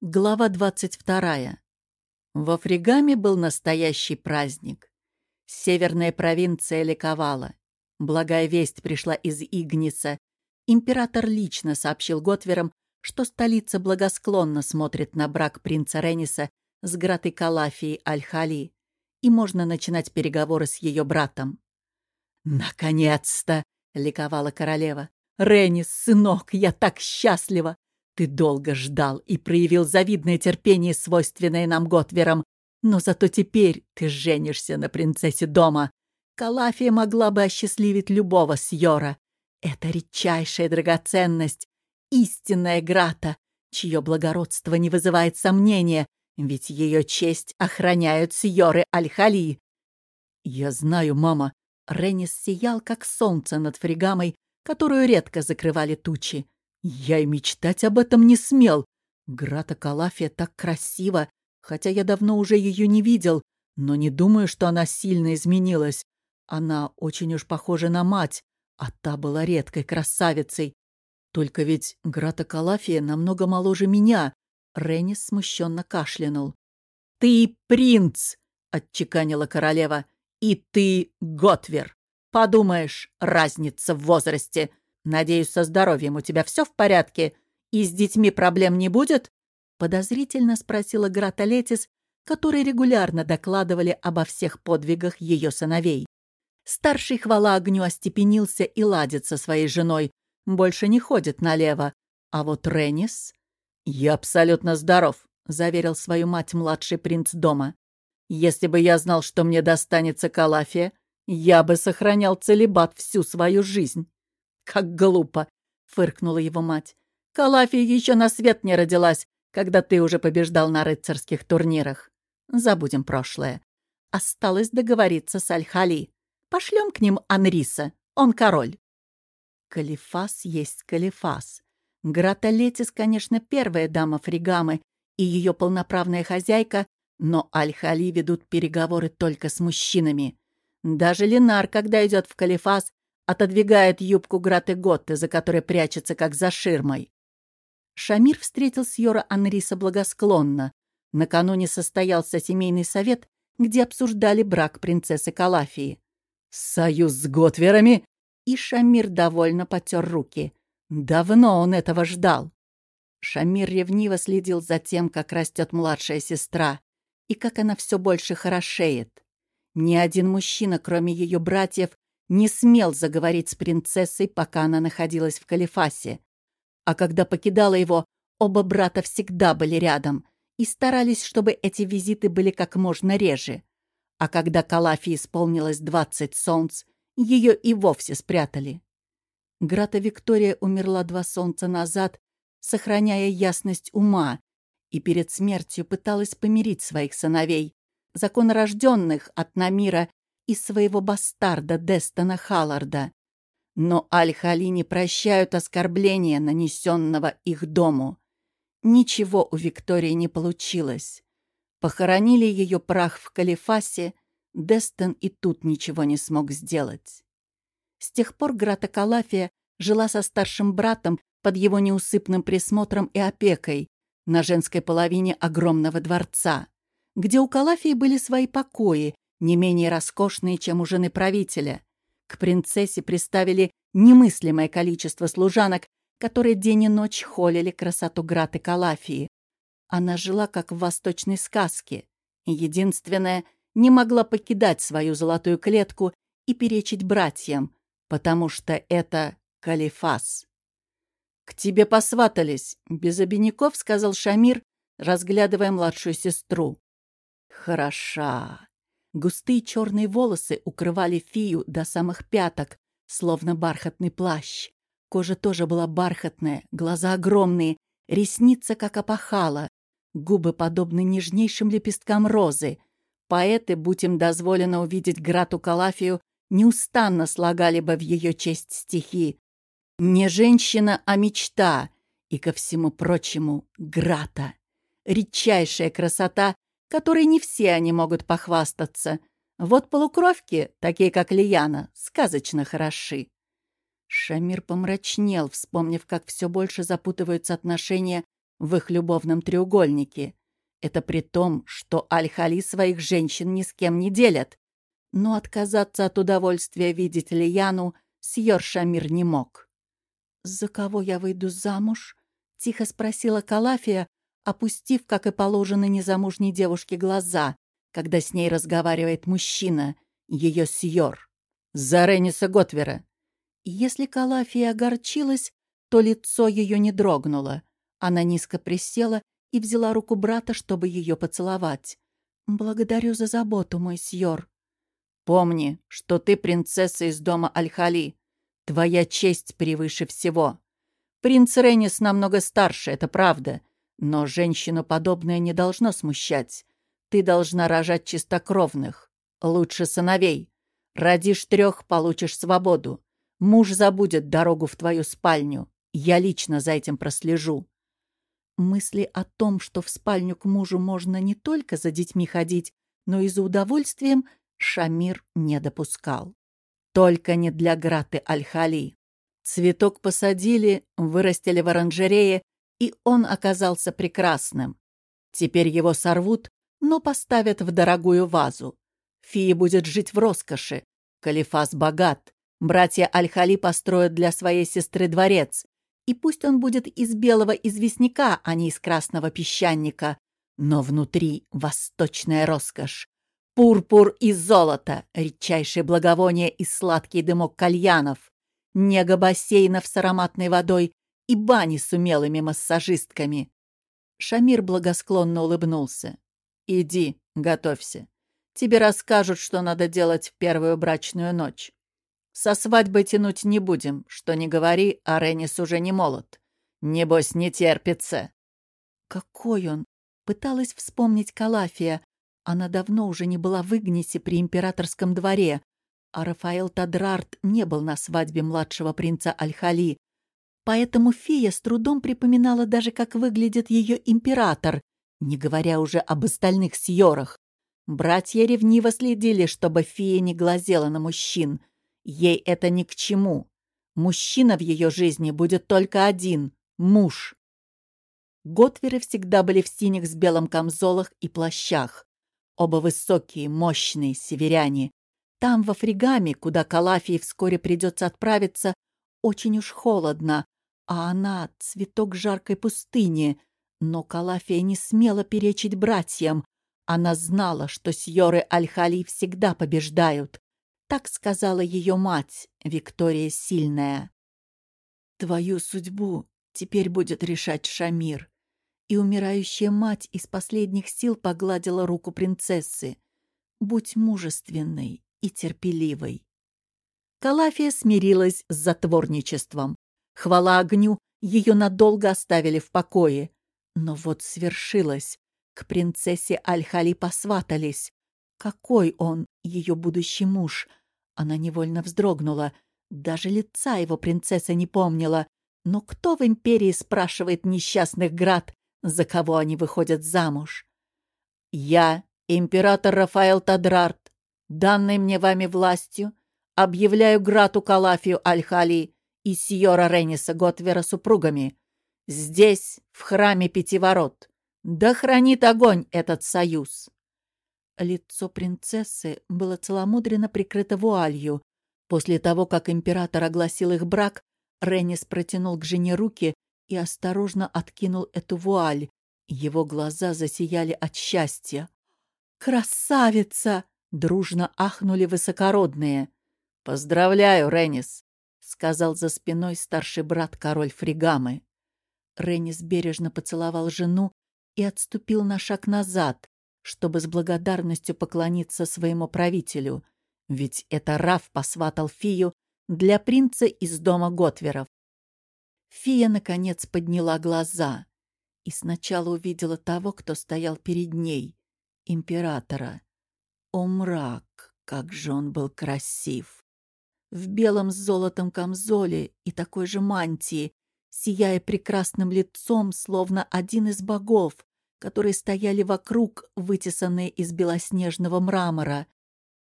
Глава 22. Во Фригаме был настоящий праздник. Северная провинция ликовала. Благая весть пришла из Игниса. Император лично сообщил Готверам, что столица благосклонно смотрит на брак принца Рениса с Гратой Калафией Аль-Хали, и можно начинать переговоры с ее братом. «Наконец-то!» — ликовала королева. «Ренис, сынок, я так счастлива! Ты долго ждал и проявил завидное терпение, свойственное нам Готверам. Но зато теперь ты женишься на принцессе дома. Калафия могла бы осчастливить любого сьора. Это редчайшая драгоценность, истинная грата, чье благородство не вызывает сомнения, ведь ее честь охраняют сьоры Аль-Хали. Я знаю, мама. Ренис сиял, как солнце над фригамой, которую редко закрывали тучи. Я и мечтать об этом не смел. Грата Калафия так красива, хотя я давно уже ее не видел, но не думаю, что она сильно изменилась. Она очень уж похожа на мать, а та была редкой красавицей. Только ведь Грата Калафия намного моложе меня. Реннис смущенно кашлянул. «Ты принц!» — отчеканила королева. «И ты Готвер! Подумаешь, разница в возрасте. Надеюсь, со здоровьем у тебя все в порядке? И с детьми проблем не будет?» Подозрительно спросила Грата Летис, которые регулярно докладывали обо всех подвигах ее сыновей. Старший хвала огню остепенился и ладит со своей женой, больше не ходит налево. А вот Реннис... «Я абсолютно здоров», — заверил свою мать младший принц дома. «Если бы я знал, что мне достанется Калафия, я бы сохранял целебат всю свою жизнь». «Как глупо!» — фыркнула его мать. «Калафия еще на свет не родилась, когда ты уже побеждал на рыцарских турнирах. Забудем прошлое. Осталось договориться с Аль-Хали. Пошлем к ним Анриса. Он король». Калифас есть Калифас. Грата Летис, конечно, первая дама Фригамы и ее полноправная хозяйка, но Аль-Хали ведут переговоры только с мужчинами. Даже Ленар, когда идет в Калифас, отодвигает юбку Граты Готты, за которой прячется, как за ширмой. Шамир встретил Сьора Анриса благосклонно. Накануне состоялся семейный совет, где обсуждали брак принцессы Калафии. «Союз с Готверами?» И Шамир довольно потер руки. Давно он этого ждал. Шамир ревниво следил за тем, как растет младшая сестра, и как она все больше хорошеет. Ни один мужчина, кроме ее братьев, не смел заговорить с принцессой, пока она находилась в Калифасе. А когда покидала его, оба брата всегда были рядом и старались, чтобы эти визиты были как можно реже. А когда Калафе исполнилось двадцать солнц, ее и вовсе спрятали. Грата Виктория умерла два солнца назад, сохраняя ясность ума, и перед смертью пыталась помирить своих сыновей, законорожденных от Намира и своего бастарда Дестона Халларда. Но Аль-Хали не прощают оскорбления, нанесенного их дому. Ничего у Виктории не получилось. Похоронили ее прах в Калифасе, Дестон и тут ничего не смог сделать. С тех пор Грата Калафия жила со старшим братом под его неусыпным присмотром и опекой на женской половине огромного дворца, где у Калафии были свои покои не менее роскошные, чем у жены правителя. К принцессе приставили немыслимое количество служанок, которые день и ночь холили красоту Граты Калафии. Она жила, как в восточной сказке. Единственное, не могла покидать свою золотую клетку и перечить братьям, потому что это Калифас. «К тебе посватались», — без обиняков сказал Шамир, разглядывая младшую сестру. «Хороша, Густые черные волосы укрывали фию до самых пяток, словно бархатный плащ. Кожа тоже была бархатная, глаза огромные, ресница как опахала, губы подобны нежнейшим лепесткам розы. Поэты, будь им дозволено увидеть Грату Калафию, неустанно слагали бы в ее честь стихи. Не женщина, а мечта, и ко всему прочему Грата. Редчайшая красота которой не все они могут похвастаться. Вот полукровки, такие как Лияна, сказочно хороши. Шамир помрачнел, вспомнив, как все больше запутываются отношения в их любовном треугольнике. Это при том, что Аль-Хали своих женщин ни с кем не делят. Но отказаться от удовольствия видеть Лияну Сьор Шамир не мог. «За кого я выйду замуж?» — тихо спросила Калафия, опустив, как и положено незамужней девушке, глаза, когда с ней разговаривает мужчина, ее Сьор. «За Рениса Готвера!» Если Калафия огорчилась, то лицо ее не дрогнуло. Она низко присела и взяла руку брата, чтобы ее поцеловать. «Благодарю за заботу, мой сьор». «Помни, что ты принцесса из дома Аль-Хали. Твоя честь превыше всего. Принц Ренис намного старше, это правда, но женщину подобное не должно смущать. Ты должна рожать чистокровных, лучше сыновей. Родишь трех, получишь свободу. Муж забудет дорогу в твою спальню. Я лично за этим прослежу. Мысли о том, что в спальню к мужу можно не только за детьми ходить, но и за удовольствием, Шамир не допускал. Только не для Граты Аль-Хали. Цветок посадили, вырастили в оранжерее, и он оказался прекрасным. Теперь его сорвут, но поставят в дорогую вазу. Фия будет жить в роскоши. Калифас богат. Братья Аль-Хали построят для своей сестры дворец, и пусть он будет из белого известняка, а не из красного песчаника, но внутри восточная роскошь. Пурпур и золото, редчайшее благовоние и сладкий дымок кальянов, нега бассейнов с ароматной водой и бани с умелыми массажистками. Шамир благосклонно улыбнулся. «Иди, готовься. Тебе расскажут, что надо делать в первую брачную ночь. Со свадьбой тянуть не будем, что не говори, а Ренис уже не молод. Небось, не терпится. Какой он? Пыталась вспомнить Калафия. Она давно уже не была в Игнисе при императорском дворе, а Рафаэл Тадрарт не был на свадьбе младшего принца Аль-Хали. Поэтому фея с трудом припоминала даже, как выглядит ее император, не говоря уже об остальных сьорах. Братья ревниво следили, чтобы фея не глазела на мужчин — Ей это ни к чему. Мужчина в ее жизни будет только один — муж. Готверы всегда были в синих с белым камзолах и плащах. Оба высокие, мощные, северяне. Там, во Фригаме, куда Калафии вскоре придется отправиться, очень уж холодно, а она — цветок жаркой пустыни. Но Калафия не смела перечить братьям. Она знала, что сьоры Аль-Хали всегда побеждают. Так сказала ее мать, Виктория Сильная. «Твою судьбу теперь будет решать Шамир». И умирающая мать из последних сил погладила руку принцессы. «Будь мужественной и терпеливой». Калафия смирилась с затворничеством. Хвала огню, ее надолго оставили в покое. Но вот свершилось. К принцессе Аль-Хали посватались. Какой он, ее будущий муж? Она невольно вздрогнула. Даже лица его принцесса не помнила. Но кто в империи спрашивает несчастных град, за кого они выходят замуж? «Я, император Рафаэл Тадрарт, данной мне вами властью, объявляю Грату Калафию Аль-Хали и Сьора Рениса Готвера супругами. Здесь, в храме Пяти Ворот. Да хранит огонь этот союз!» Лицо принцессы было целомудренно прикрыто вуалью. После того, как император огласил их брак, Реннис протянул к жене руки и осторожно откинул эту вуаль. Его глаза засияли от счастья. «Красавица!» — дружно ахнули высокородные. «Поздравляю, Реннис!» — сказал за спиной старший брат король Фригамы. Реннис бережно поцеловал жену и отступил на шаг назад, чтобы с благодарностью поклониться своему правителю, ведь это Раф посватал Фию для принца из дома Готверов. Фия, наконец, подняла глаза и сначала увидела того, кто стоял перед ней, императора. О, мрак, как же он был красив! В белом с золотом камзоле и такой же мантии, сияя прекрасным лицом, словно один из богов, которые стояли вокруг, вытесанные из белоснежного мрамора.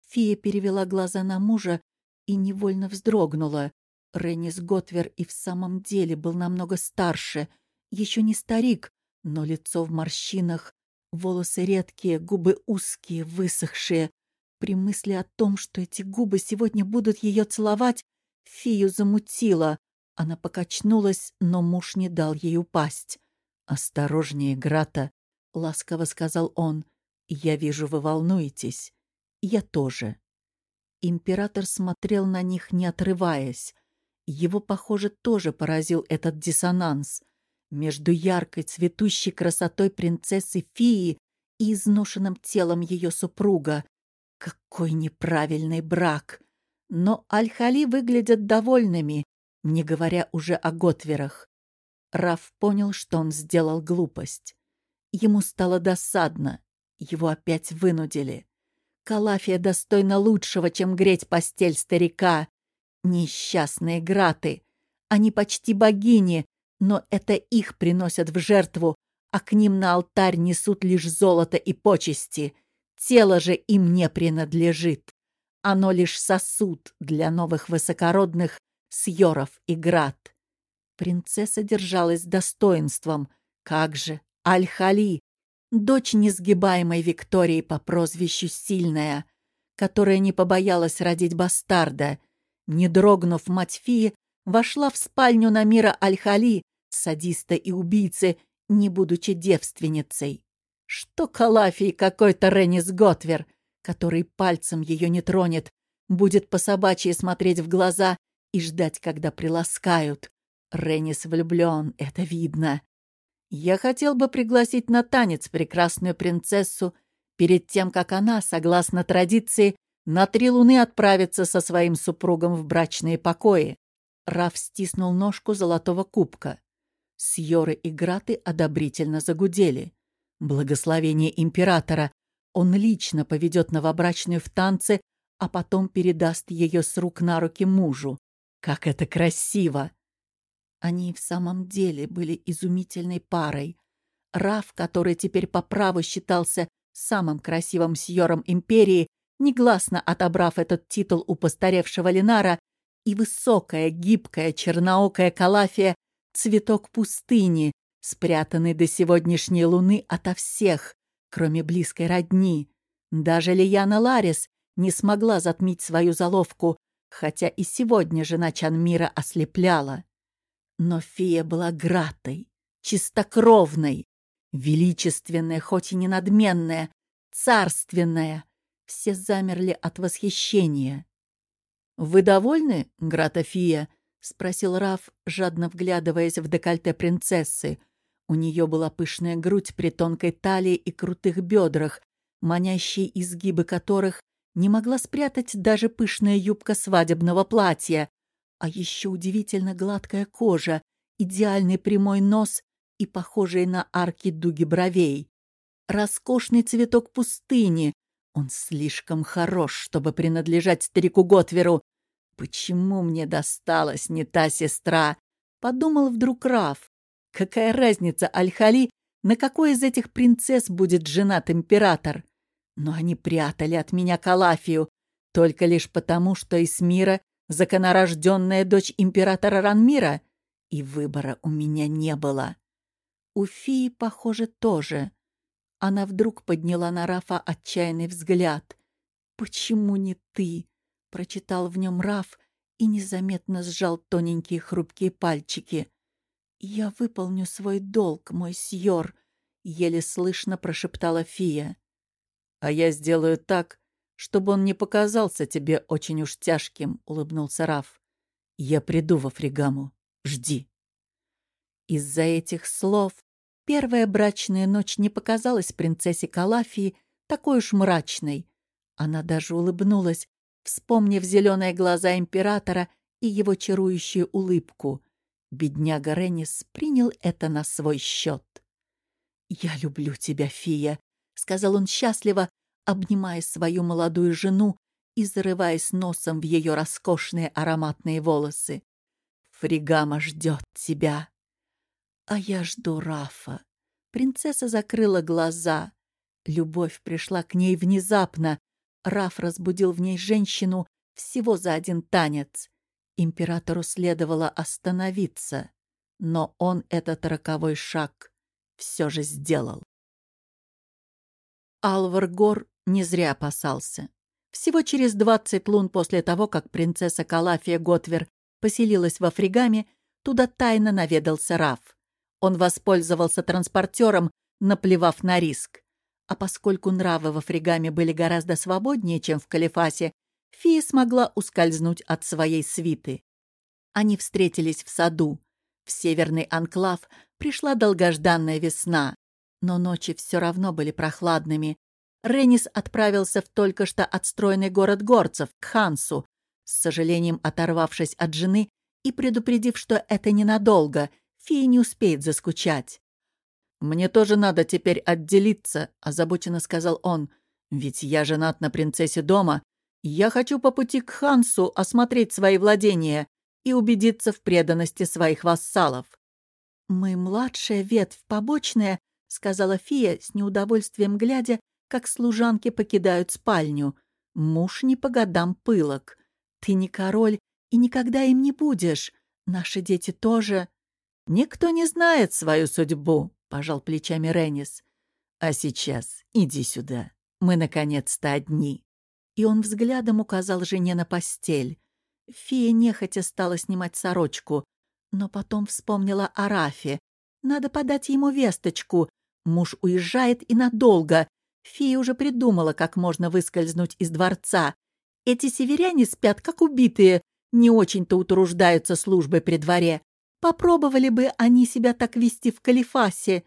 Фия перевела глаза на мужа и невольно вздрогнула. Реннис Готвер и в самом деле был намного старше. Еще не старик, но лицо в морщинах, волосы редкие, губы узкие, высохшие. При мысли о том, что эти губы сегодня будут ее целовать, Фию замутила. Она покачнулась, но муж не дал ей упасть. «Осторожнее, Грата», — ласково сказал он. «Я вижу, вы волнуетесь. Я тоже». Император смотрел на них, не отрываясь. Его, похоже, тоже поразил этот диссонанс между яркой цветущей красотой принцессы Фии и изношенным телом ее супруга. Какой неправильный брак! Но Аль-Хали выглядят довольными, не говоря уже о Готверах. Раф понял, что он сделал глупость. Ему стало досадно. Его опять вынудили. Калафия достойна лучшего, чем греть постель старика. Несчастные граты. Они почти богини, но это их приносят в жертву, а к ним на алтарь несут лишь золото и почести. Тело же им не принадлежит. Оно лишь сосуд для новых высокородных сьоров и град. Принцесса держалась достоинством. Как же, Аль-Хали, дочь несгибаемой Виктории по прозвищу Сильная, которая не побоялась родить бастарда. Не дрогнув, мать Фии вошла в спальню Намира Аль-Хали, садиста и убийцы, не будучи девственницей. Что Калафий какой-то Реннис Готвер, который пальцем ее не тронет, будет по собачьи смотреть в глаза и ждать, когда приласкают. Реннис влюблен, это видно. Я хотел бы пригласить на танец прекрасную принцессу перед тем, как она, согласно традиции, на три луны отправится со своим супругом в брачные покои. Раф стиснул ножку золотого кубка. Сьоры и Граты одобрительно загудели. Благословение императора. Он лично поведет новобрачную в танце, а потом передаст ее с рук на руки мужу. Как это красиво! Они в самом деле были изумительной парой. Раф, который теперь по праву считался самым красивым сьором империи, негласно отобрав этот титул у постаревшего Ленара, и высокая, гибкая, черноокая Калафия — цветок пустыни, спрятанный до сегодняшней луны ото всех, кроме близкой родни. Даже Лияна Ларис не смогла затмить свою заловку, хотя и сегодня жена Чанмира ослепляла. Но фея была гратой, чистокровной, величественная, хоть и не надменная, царственная. Все замерли от восхищения. «Вы довольны, Грата Фия?» — спросил Раф, жадно вглядываясь в декольте принцессы. У нее была пышная грудь при тонкой талии и крутых бедрах, манящие изгибы которых не могла спрятать даже пышная юбка свадебного платья, а еще удивительно гладкая кожа, идеальный прямой нос и похожие на арки дуги бровей. Роскошный цветок пустыни. Он слишком хорош, чтобы принадлежать старику Готверу. Почему мне досталась не та сестра? Подумал вдруг Раф. Какая разница, Аль-Хали, на какой из этих принцесс будет женат император? Но они прятали от меня Калафию, только лишь потому, что из мира законорожденная дочь императора Ранмира, и выбора у меня не было. У Фии, похоже, тоже. Она вдруг подняла на Рафа отчаянный взгляд. «Почему не ты?» — прочитал в нем Раф и незаметно сжал тоненькие хрупкие пальчики. «Я выполню свой долг, мой сьор», — еле слышно прошептала Фия. «А я сделаю так, чтобы он не показался тебе очень уж тяжким», — улыбнулся Раф. «Я приду во Фригаму. Жди». Из-за этих слов первая брачная ночь не показалась принцессе Калафии такой уж мрачной. Она даже улыбнулась, вспомнив зеленые глаза императора и его чарующую улыбку. Бедняга Реннис принял это на свой счет. «Я люблю тебя, Фия», — сказал он счастливо, обнимая свою молодую жену и зарываясь носом в ее роскошные ароматные волосы. «Фригама ждет тебя!» А я жду Рафа. Принцесса закрыла глаза. Любовь пришла к ней внезапно. Раф разбудил в ней женщину всего за один танец. Императору следовало остановиться. Но он этот роковой шаг все же сделал. Алвар Гор не зря опасался. Всего через двадцать лун после того, как принцесса Калафия Готвер поселилась во Фригаме, туда тайно наведался Раф. Он воспользовался транспортером, наплевав на риск. А поскольку нравы во Фригаме были гораздо свободнее, чем в Калифасе, Фия смогла ускользнуть от своей свиты. Они встретились в саду. В северный анклав пришла долгожданная весна, но ночи все равно были прохладными. Ренис отправился в только что отстроенный город горцев, к Хансу, с сожалением оторвавшись от жены и предупредив, что это ненадолго, фия не успеет заскучать. «Мне тоже надо теперь отделиться», — озабоченно сказал он. «Ведь я женат на принцессе дома. Я хочу по пути к Хансу осмотреть свои владения и убедиться в преданности своих вассалов». «Мы младшая ветвь, побочная», — сказала фия, с неудовольствием глядя, как служанки покидают спальню. «Муж не по годам пылок. Ты не король и никогда им не будешь. Наши дети тоже...» «Никто не знает свою судьбу», пожал плечами Реннис. А сейчас иди сюда. Мы наконец-то одни. И он взглядом указал жене на постель. Фия нехотя стала снимать сорочку, но потом вспомнила о Рафе. Надо подать ему весточку. Муж уезжает и надолго. Фия уже придумала, как можно выскользнуть из дворца. Эти северяне спят, как убитые, не очень-то утруждаются службой при дворе. Попробовали бы они себя так вести в Калифасе.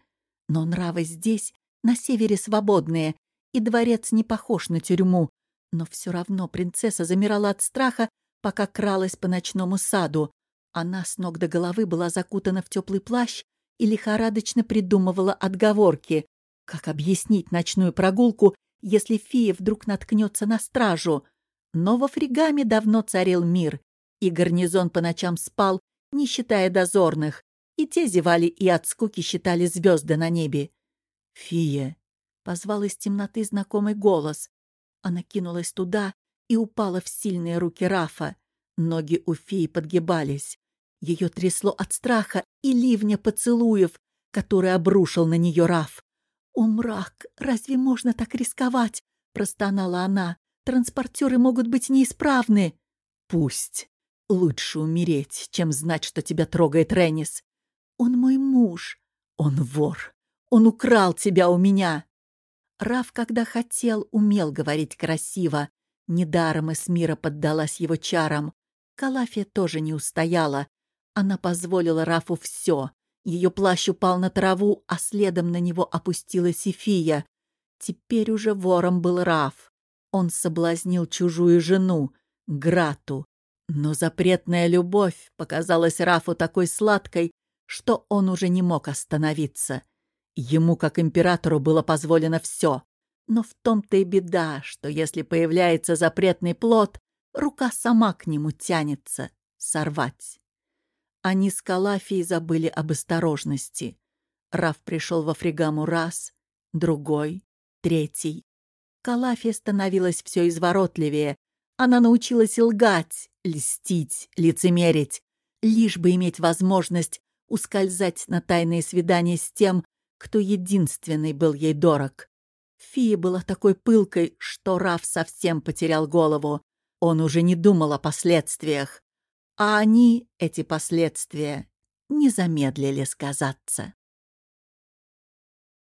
Но нравы здесь, на севере, свободные, и дворец не похож на тюрьму. Но все равно принцесса замирала от страха, пока кралась по ночному саду. Она с ног до головы была закутана в теплый плащ и лихорадочно придумывала отговорки. Как объяснить ночную прогулку, если фия вдруг наткнется на стражу? Но во Фригаме давно царил мир, и гарнизон по ночам спал, не считая дозорных, и те зевали и от скуки считали звезды на небе. «Фия!» — позвал из темноты знакомый голос. Она кинулась туда и упала в сильные руки Рафа. Ноги у фии подгибались. Ее трясло от страха и ливня поцелуев, который обрушил на нее Раф. «О, мрак! Разве можно так рисковать?» — простонала она. «Транспортеры могут быть неисправны». «Пусть. Лучше умереть, чем знать, что тебя трогает Реннис. Он мой муж. Он вор. Он украл тебя у меня. Раф, когда хотел, умел говорить красиво. Недаром Эсмира поддалась его чарам. Калафия тоже не устояла. Она позволила Рафу все. Ее плащ упал на траву, а следом на него опустилась Сефия. Теперь уже вором был Раф. Он соблазнил чужую жену, Грату, но запретная любовь показалась Рафу такой сладкой, что он уже не мог остановиться. Ему, как императору, было позволено все. Но в том-то и беда, что если появляется запретный плод, рука сама к нему тянется сорвать. Они с Калафией забыли об осторожности. Раф пришел во Фригаму раз, другой, третий. Калафия становилась все изворотливее. Она научилась лгать, льстить, лицемерить, лишь бы иметь возможность ускользать на тайные свидания с тем, кто единственный был ей дорог. Фия была такой пылкой, что Раф совсем потерял голову. Он уже не думал о последствиях. А они, эти последствия, не замедлили сказаться.